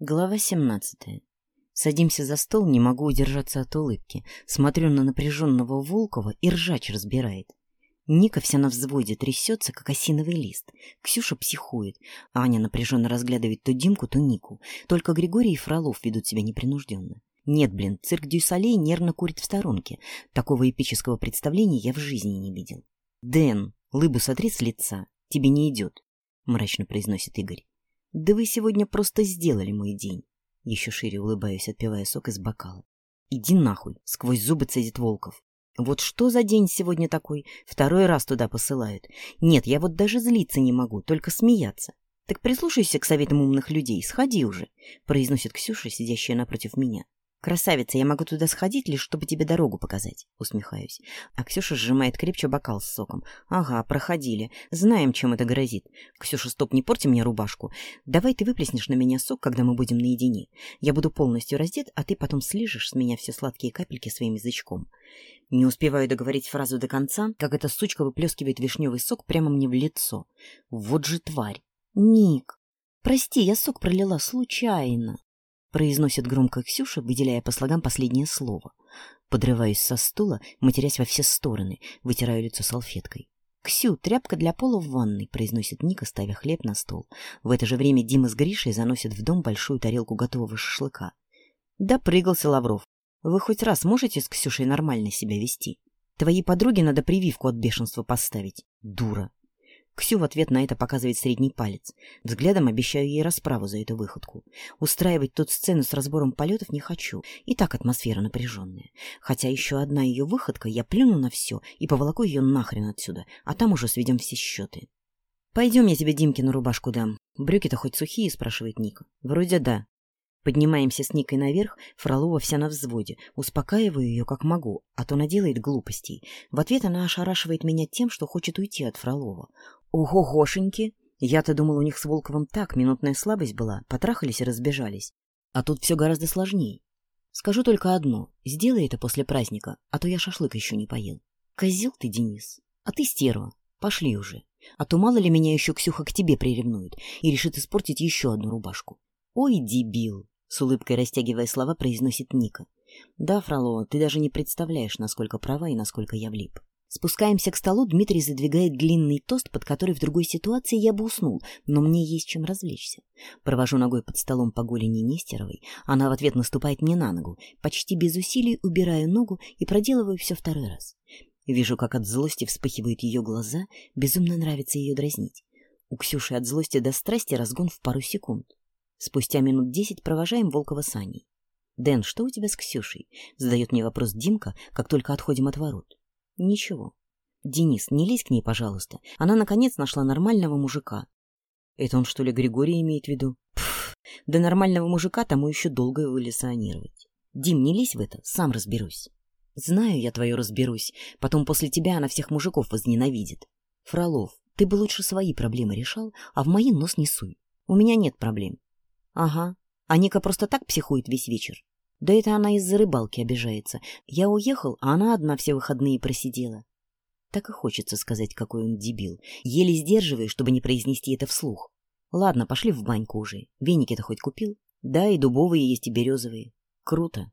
Глава 17. Садимся за стол, не могу удержаться от улыбки. Смотрю на напряженного Волкова, и ржач разбирает. Ника вся на взводе трясется, как осиновый лист. Ксюша психует. Аня напряженно разглядывает то Димку, то Нику. Только Григорий и Фролов ведут себя непринужденно. Нет, блин, цирк Дюсалей нервно курит в сторонке. Такого эпического представления я в жизни не видел. «Дэн, лыбу сотри с лица. Тебе не идет», — мрачно произносит Игорь. «Да вы сегодня просто сделали мой день!» Еще шире улыбаюсь, отпивая сок из бокала. «Иди нахуй!» — сквозь зубы цедит Волков. «Вот что за день сегодня такой? Второй раз туда посылают. Нет, я вот даже злиться не могу, только смеяться. Так прислушайся к советам умных людей, сходи уже!» — произносит Ксюша, сидящая напротив меня. «Красавица, я могу туда сходить, лишь чтобы тебе дорогу показать», — усмехаюсь. А Ксюша сжимает крепче бокал с соком. «Ага, проходили. Знаем, чем это грозит. Ксюша, стоп, не порти мне рубашку. Давай ты выплеснешь на меня сок, когда мы будем наедине. Я буду полностью раздет, а ты потом слижешь с меня все сладкие капельки своим язычком». Не успеваю договорить фразу до конца, как эта сучка выплескивает вишневый сок прямо мне в лицо. «Вот же тварь!» «Ник!» «Прости, я сок пролила случайно!» произносит громко Ксюша, выделяя по слогам последнее слово. Подрываюсь со стула, матерясь во все стороны, вытираю лицо салфеткой. «Ксю, тряпка для пола в ванной», — произносит Ника, ставя хлеб на стол. В это же время Дима с Гришей заносят в дом большую тарелку готового шашлыка. Да прыгался Лавров. Вы хоть раз можете с Ксюшей нормально себя вести? Твоей подруге надо прививку от бешенства поставить. Дура. Ксю в ответ на это показывает средний палец. Взглядом обещаю ей расправу за эту выходку. Устраивать тут сцену с разбором полетов не хочу. И так атмосфера напряженная. Хотя еще одна ее выходка, я плюну на все и поволоку ее нахрен отсюда, а там уже сведем все счеты. «Пойдем, я тебе Димкину рубашку дам. Брюки-то хоть сухие?» – спрашивает Ника. «Вроде да». Поднимаемся с Никой наверх, Фролова вся на взводе. Успокаиваю ее как могу, а то наделает глупостей. В ответ она ошарашивает меня тем, что хочет уйти от Фролова. Ого-гошеньки! Я-то думал, у них с Волковым так, минутная слабость была, потрахались и разбежались. А тут все гораздо сложнее. Скажу только одно, сделай это после праздника, а то я шашлык еще не поел. Козел ты, Денис, а ты стерва, пошли уже. А то мало ли меня еще Ксюха к тебе приревнует и решит испортить еще одну рубашку. Ой, дебил, с улыбкой растягивая слова, произносит Ника. Да, Фролова, ты даже не представляешь, насколько права и насколько я влип. Спускаемся к столу, Дмитрий задвигает длинный тост, под который в другой ситуации я бы уснул, но мне есть чем развлечься. Провожу ногой под столом по голени Нестеровой, она в ответ наступает мне на ногу, почти без усилий убираю ногу и проделываю все второй раз. Вижу, как от злости вспыхивают ее глаза, безумно нравится ее дразнить. У Ксюши от злости до страсти разгон в пару секунд. Спустя минут десять провожаем Волкова с Аней. «Дэн, что у тебя с Ксюшей?» — задает мне вопрос Димка, как только отходим от ворот. Ничего. Денис, не лезь к ней, пожалуйста. Она, наконец, нашла нормального мужика. Это он, что ли, Григорий имеет в виду? Пф, до нормального мужика тому еще долго его лесонировать. Дим, не лезь в это, сам разберусь. Знаю я твое разберусь. Потом после тебя она всех мужиков возненавидит. Фролов, ты бы лучше свои проблемы решал, а в мои нос не суй. У меня нет проблем. Ага. А Ника просто так психует весь вечер. Да это она из-за рыбалки обижается. Я уехал, а она одна все выходные просидела. Так и хочется сказать, какой он дебил. Еле сдерживаю, чтобы не произнести это вслух. Ладно, пошли в баньку уже. Веники-то хоть купил? Да, и дубовые есть, и березовые. Круто.